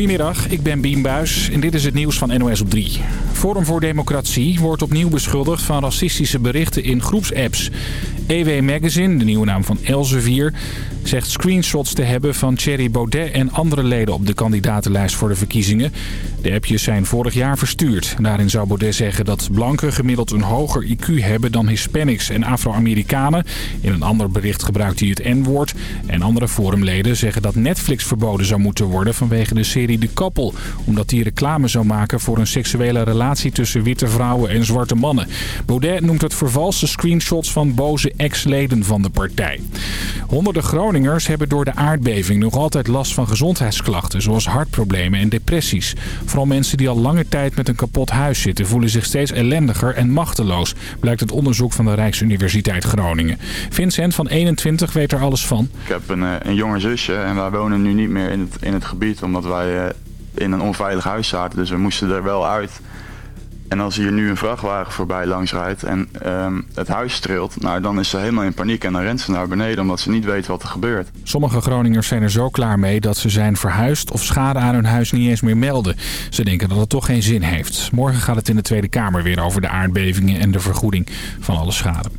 Goedemiddag, ik ben Bien Buis en dit is het nieuws van NOS op 3. Forum voor Democratie wordt opnieuw beschuldigd van racistische berichten in groepsapps. EW Magazine, de nieuwe naam van Elsevier, zegt screenshots te hebben van Thierry Baudet en andere leden op de kandidatenlijst voor de verkiezingen. De appjes zijn vorig jaar verstuurd. Daarin zou Baudet zeggen dat blanken gemiddeld een hoger IQ hebben dan Hispanics en Afro-Amerikanen. In een ander bericht gebruikt hij het N-woord. En andere forumleden zeggen dat Netflix verboden zou moeten worden vanwege de serie De Koppel. Omdat die reclame zou maken voor een seksuele relatie tussen witte vrouwen en zwarte mannen. Baudet noemt het vervalste screenshots van boze ex-leden van de partij. Honderden Groningers hebben door de aardbeving nog altijd last van gezondheidsklachten, zoals hartproblemen en depressies. Vooral mensen die al lange tijd met een kapot huis zitten voelen zich steeds ellendiger en machteloos, blijkt het onderzoek van de Rijksuniversiteit Groningen. Vincent van 21 weet er alles van. Ik heb een, eh, een jonger zusje en wij wonen nu niet meer in het, in het gebied omdat wij eh, in een onveilig huis zaten. Dus we moesten er wel uit. En als hier nu een vrachtwagen voorbij langs rijdt en ehm, het huis streelt, nou, dan is ze helemaal in paniek en dan rent ze naar beneden omdat ze niet weet wat er gebeurt. Sommige Groningers zijn er zo klaar mee dat ze zijn verhuisd of schade aan hun huis niet eens meer melden. Ze denken dat het toch geen zin heeft. Morgen gaat het in de Tweede Kamer weer over de aardbevingen en de vergoeding van alle schade.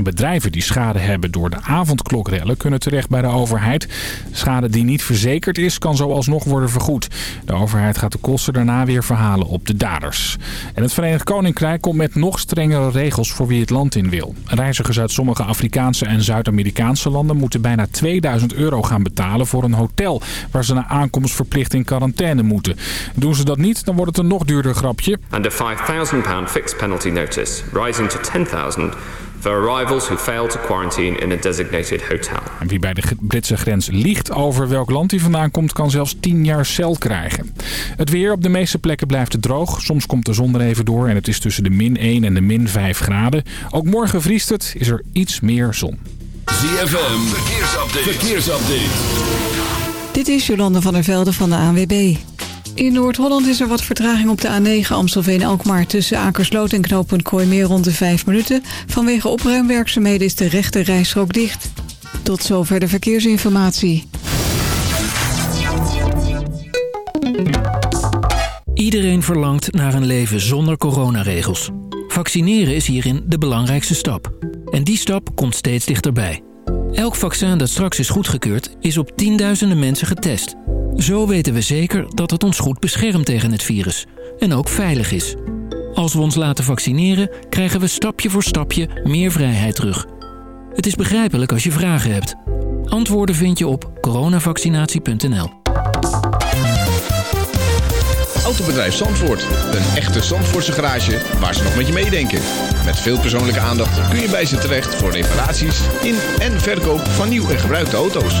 Bedrijven die schade hebben door de avondklokrellen kunnen terecht bij de overheid. Schade die niet verzekerd is, kan zo alsnog worden vergoed. De overheid gaat de kosten daarna weer verhalen op de daders. En het Verenigd Koninkrijk komt met nog strengere regels voor wie het land in wil. Reizigers uit sommige Afrikaanse en Zuid-Amerikaanse landen moeten bijna 2000 euro gaan betalen voor een hotel... waar ze na aankomst verplicht in quarantaine moeten. Doen ze dat niet, dan wordt het een nog duurder grapje. And a £5,000 fixed penalty notice, rising to 10,000 for arrivals who fail to quarantine in a designated hotel. En wie bij de Britse grens liegt over welk land hij vandaan komt, kan zelfs 10 jaar cel krijgen. Het weer op de meeste plekken blijft het droog. Soms komt de zon er even door en het is tussen de min 1 en de min 5 graden. Ook morgen vriest het, is er iets meer zon. ZFM, verkeersupdate. verkeersupdate. Dit is Jolande van der Velde van de ANWB. In Noord-Holland is er wat vertraging op de A9 Amstelveen-Alkmaar... tussen Akersloot en knooppunt Kooimeer rond de 5 minuten. Vanwege opruimwerkzaamheden is de rechte rijstrook dicht. Tot zover de verkeersinformatie. Iedereen verlangt naar een leven zonder coronaregels. Vaccineren is hierin de belangrijkste stap. En die stap komt steeds dichterbij. Elk vaccin dat straks is goedgekeurd is op tienduizenden mensen getest... Zo weten we zeker dat het ons goed beschermt tegen het virus en ook veilig is. Als we ons laten vaccineren, krijgen we stapje voor stapje meer vrijheid terug. Het is begrijpelijk als je vragen hebt. Antwoorden vind je op coronavaccinatie.nl. Autobedrijf Zandvoort. Een echte Zandvoortse garage waar ze nog met je meedenken. Met veel persoonlijke aandacht kun je bij ze terecht voor reparaties in en verkoop van nieuw en gebruikte auto's.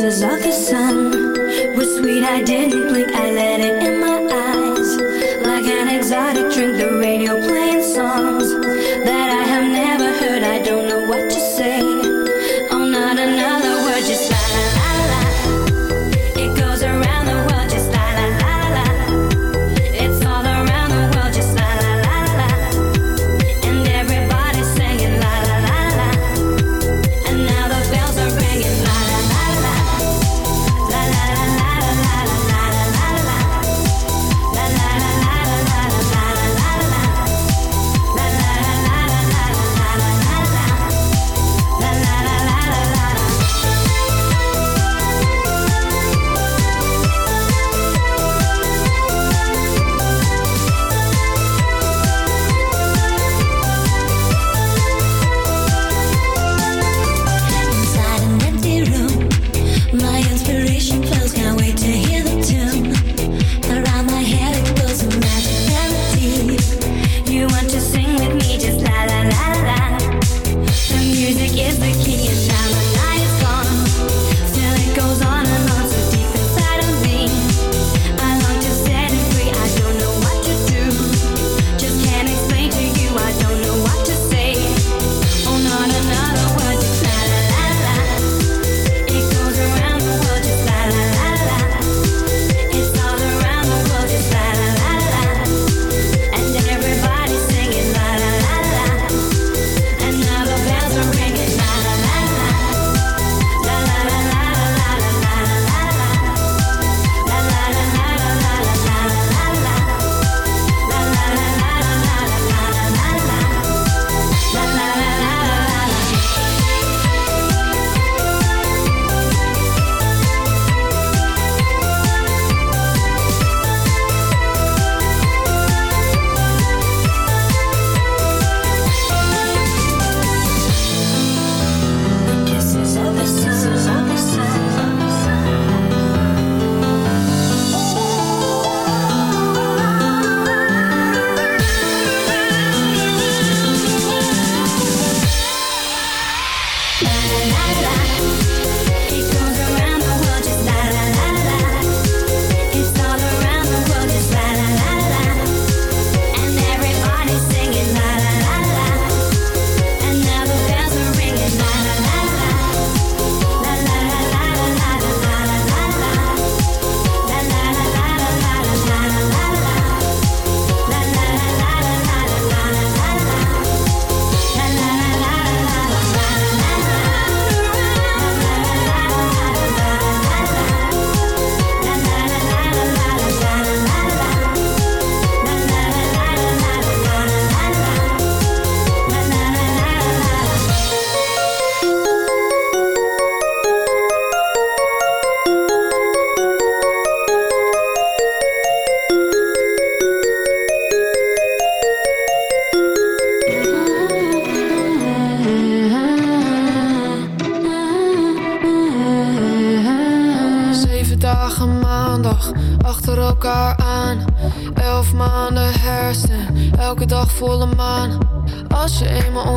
Kisses of the sun were sweet. I didn't blink.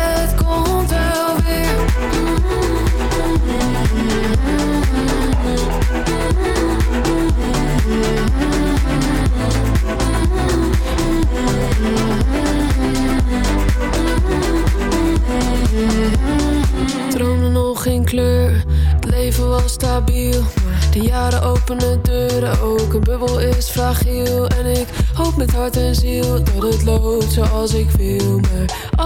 Het komt wel weer. Droomde nog geen kleur, het leven was stabiel. Maar de jaren openen deuren, ook een bubbel is fragiel. En ik hoop met hart en ziel dat het loopt zoals ik wil.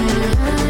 Música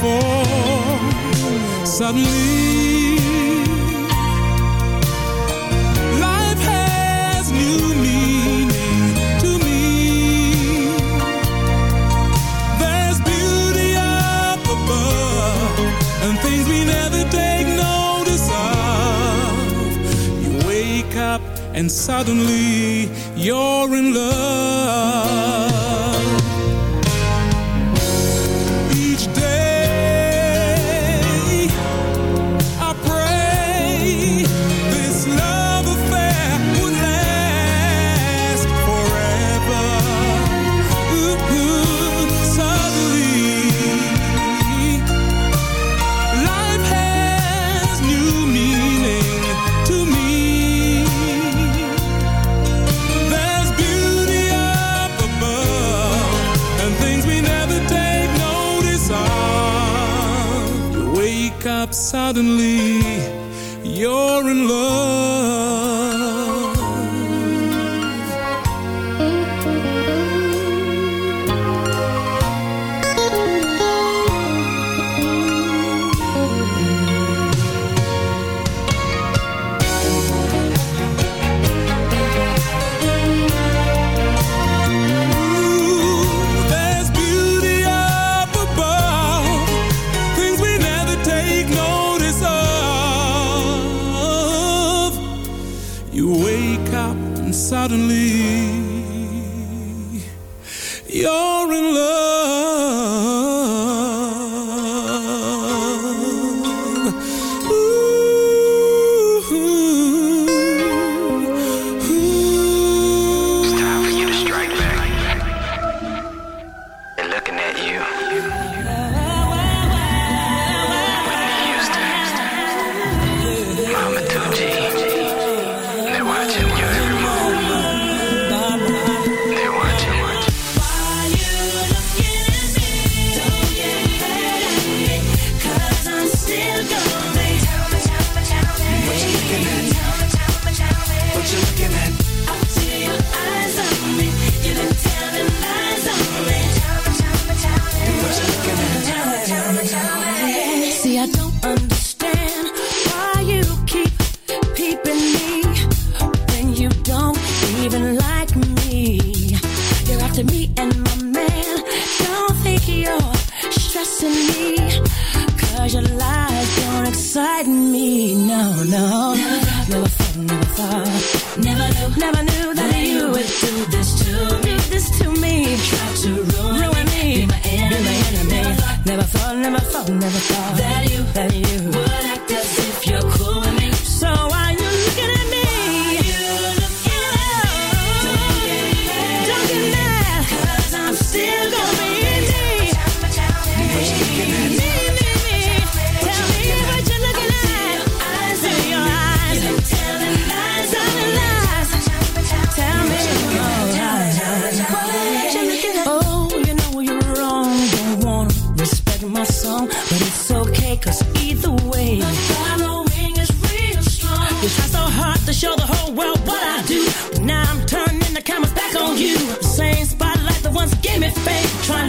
For. Suddenly,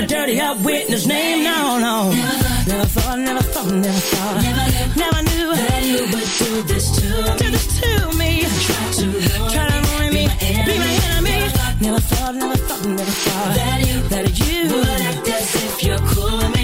dirty up witness name. No, no. Never thought, never thought, never thought. Never, never, never knew that you would do this to me. Do this to me. Try to ruin, Try to ruin me. Be my enemy. Never thought, never thought, never thought. That you, that you would act as if you're cool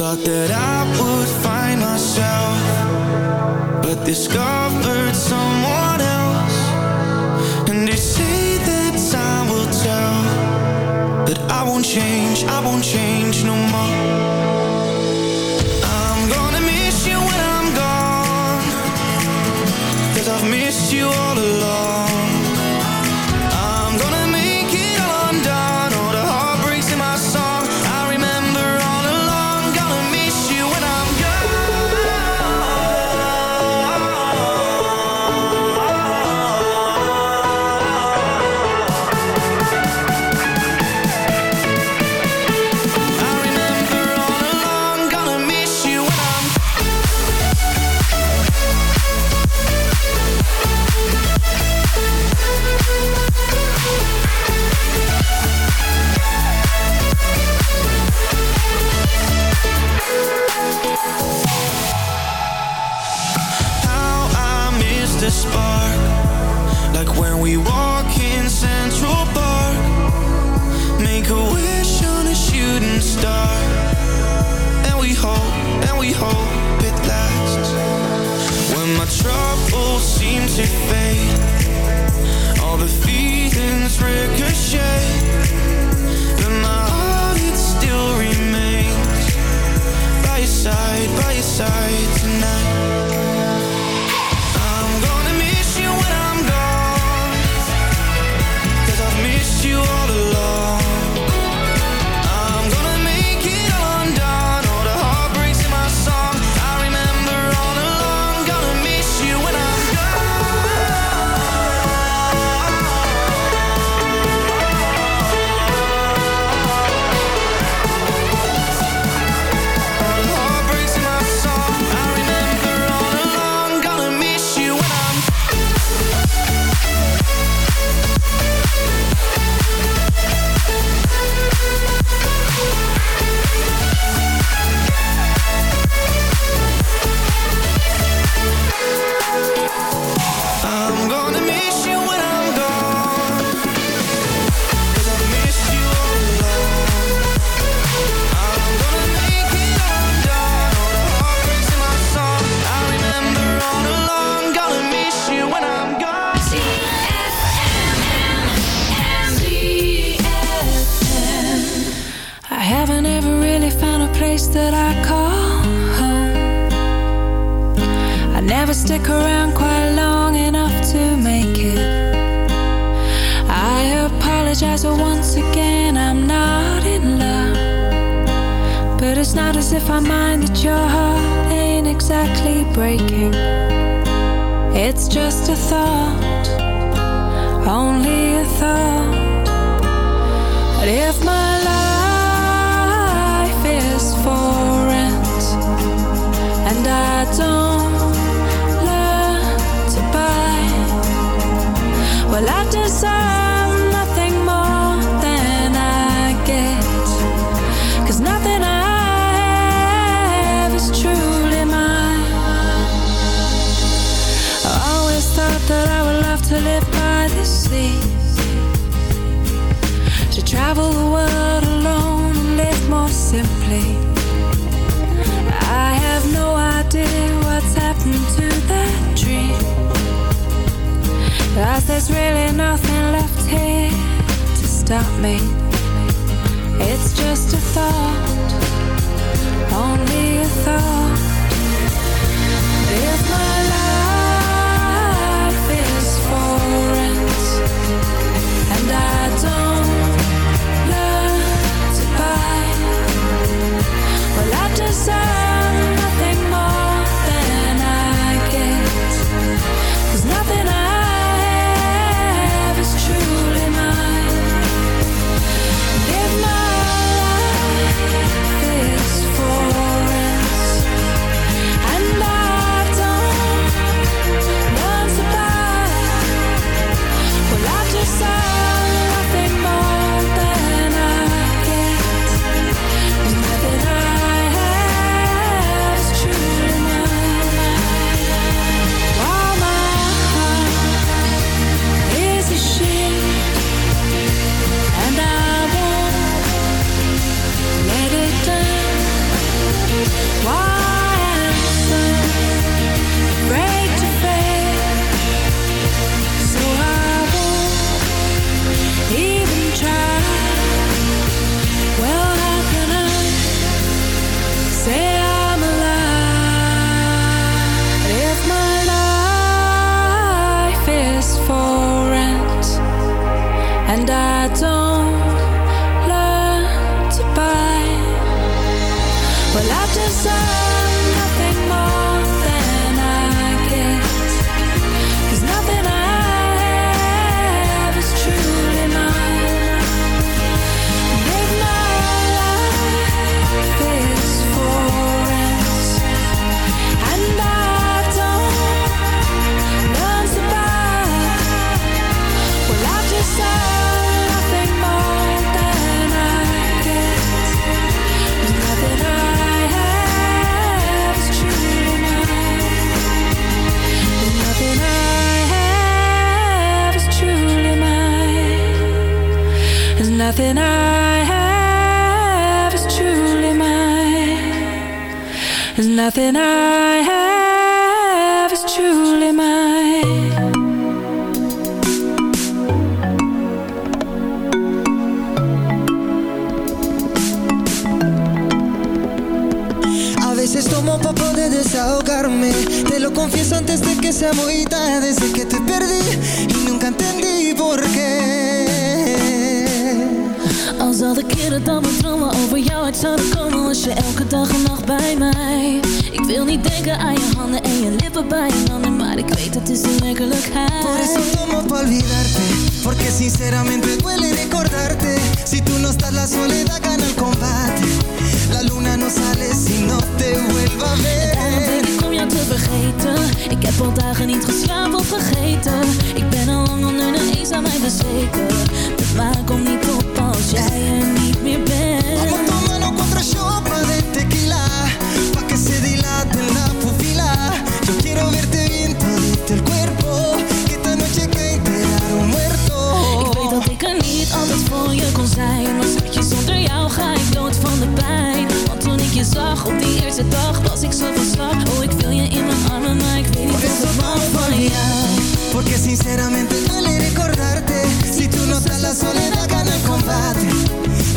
Thought that I would find myself But discovered someone else. And they say that time will tell That I won't change, I won't change no more. stop me. Ik op die eerste dag Was ik zo van slag. Oh, ik wil je in mijn armen Maar ik weet niet Por of pa' van jou Porque sinceramente duele recordarte. Si tú no estás la soledad gana el combate.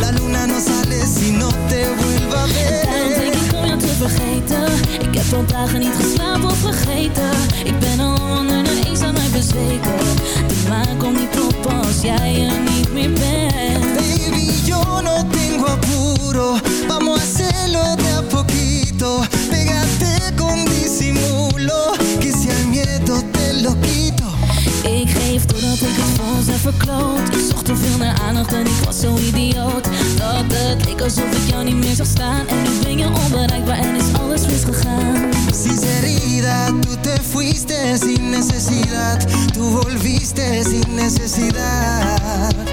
La luna no sale si no te vuelva a Daarom ver denk ik om jou te vergeten. Ik heb al dagen niet geslapen of vergeten. Ik ben al onder de eens aan mij bezweken. De maan komt niet op als jij er niet meer bent yo no tengo apuro. Vamos a hacerlo de a poquito. Pégate con disimulo Que si al miedo te lo quito. Ik geef doordat ik het ons heb verkloot. Ik zocht te veel naar aandacht en ik was zo idioot. Dat het leek alsof ik jou niet meer zag staan. En nu ben je onbereikbaar en is alles misgegaan. Sinceridad, tú te fuiste sin necesidad. Tú volviste sin necesidad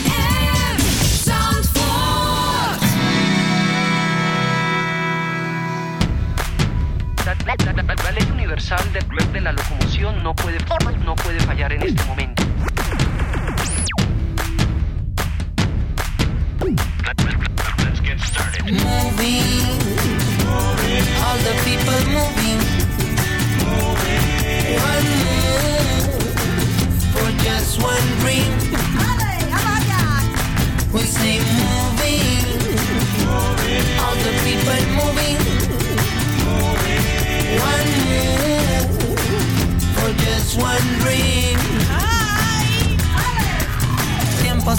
La, ley universal de, de la locomoción no puede, no puede fallar en este momento. Moving, all the people moving.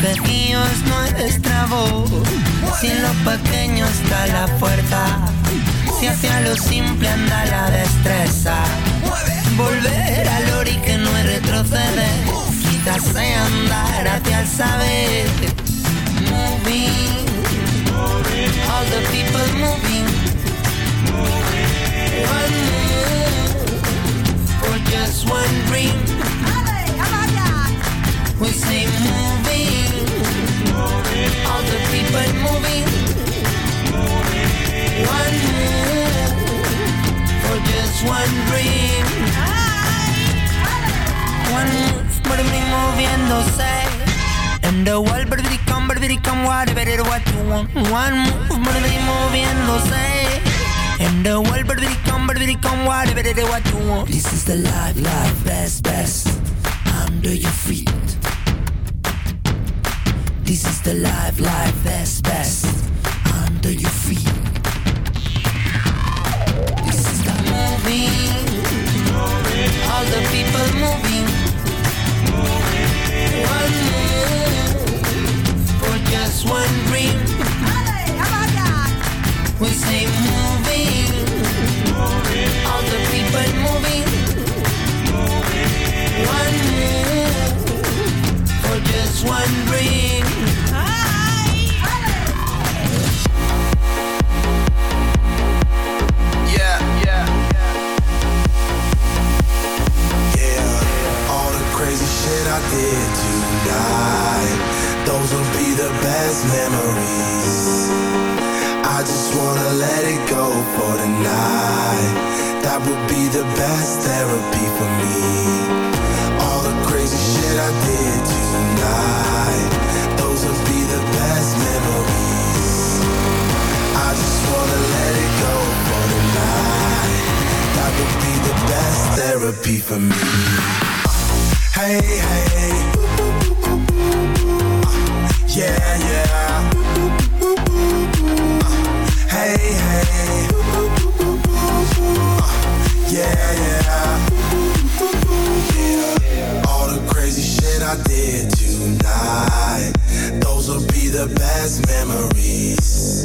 pedido es nuestra voz. Si en lo pequeño está la fuerza, si hacia lo simple anda la destreza. Volver al ori que no es retroceder, quizás sea andar hacia el saber. This is the life, life, therapy for me. Hey, hey. Yeah, yeah. Hey, hey. Yeah, yeah. All the crazy shit I did tonight. Those will be the best memories.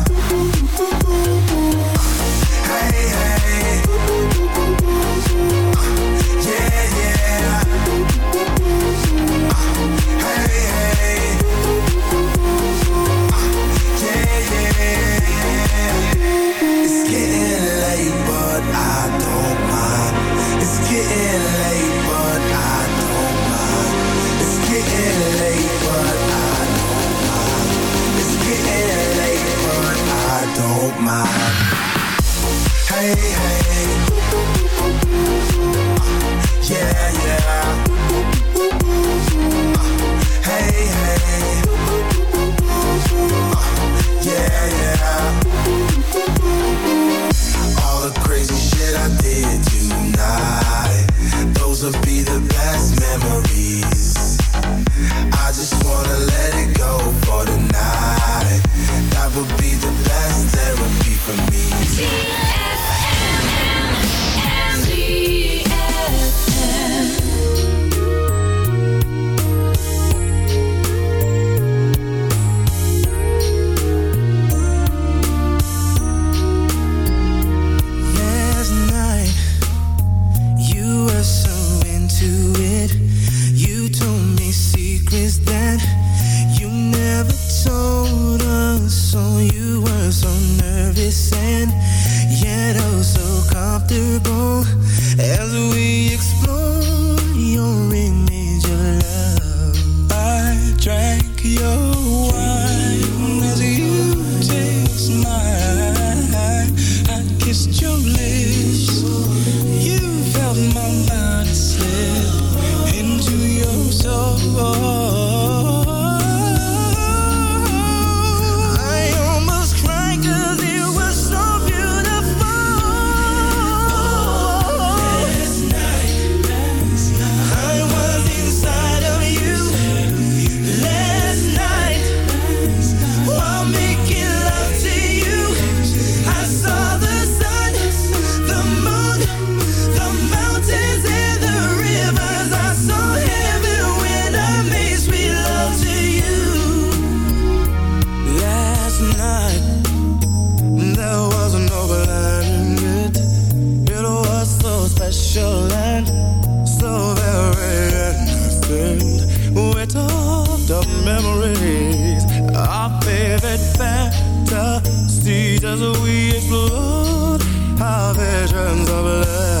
The best memories. I just wanna let it go for. That would be the best therapy for me. As we explored our visions of love.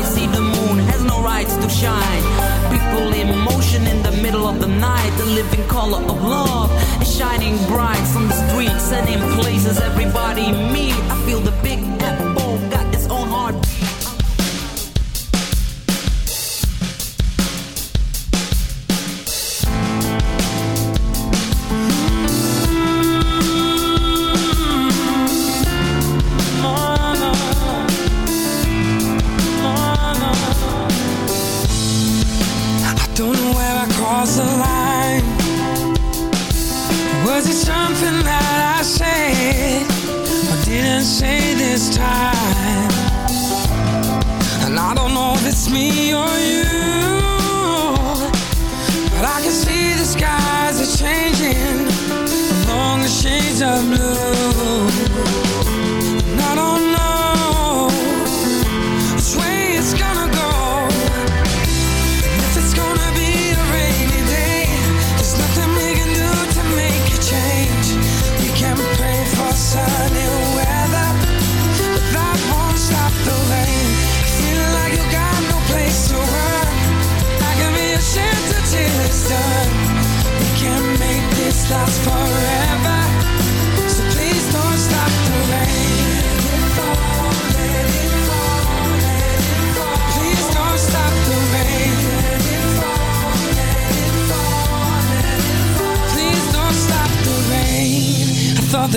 I see the moon has no rights to shine. People in motion in the middle of the night, the living color of love is shining bright on the streets and in places everybody meet. I feel the big apple.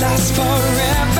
last forever.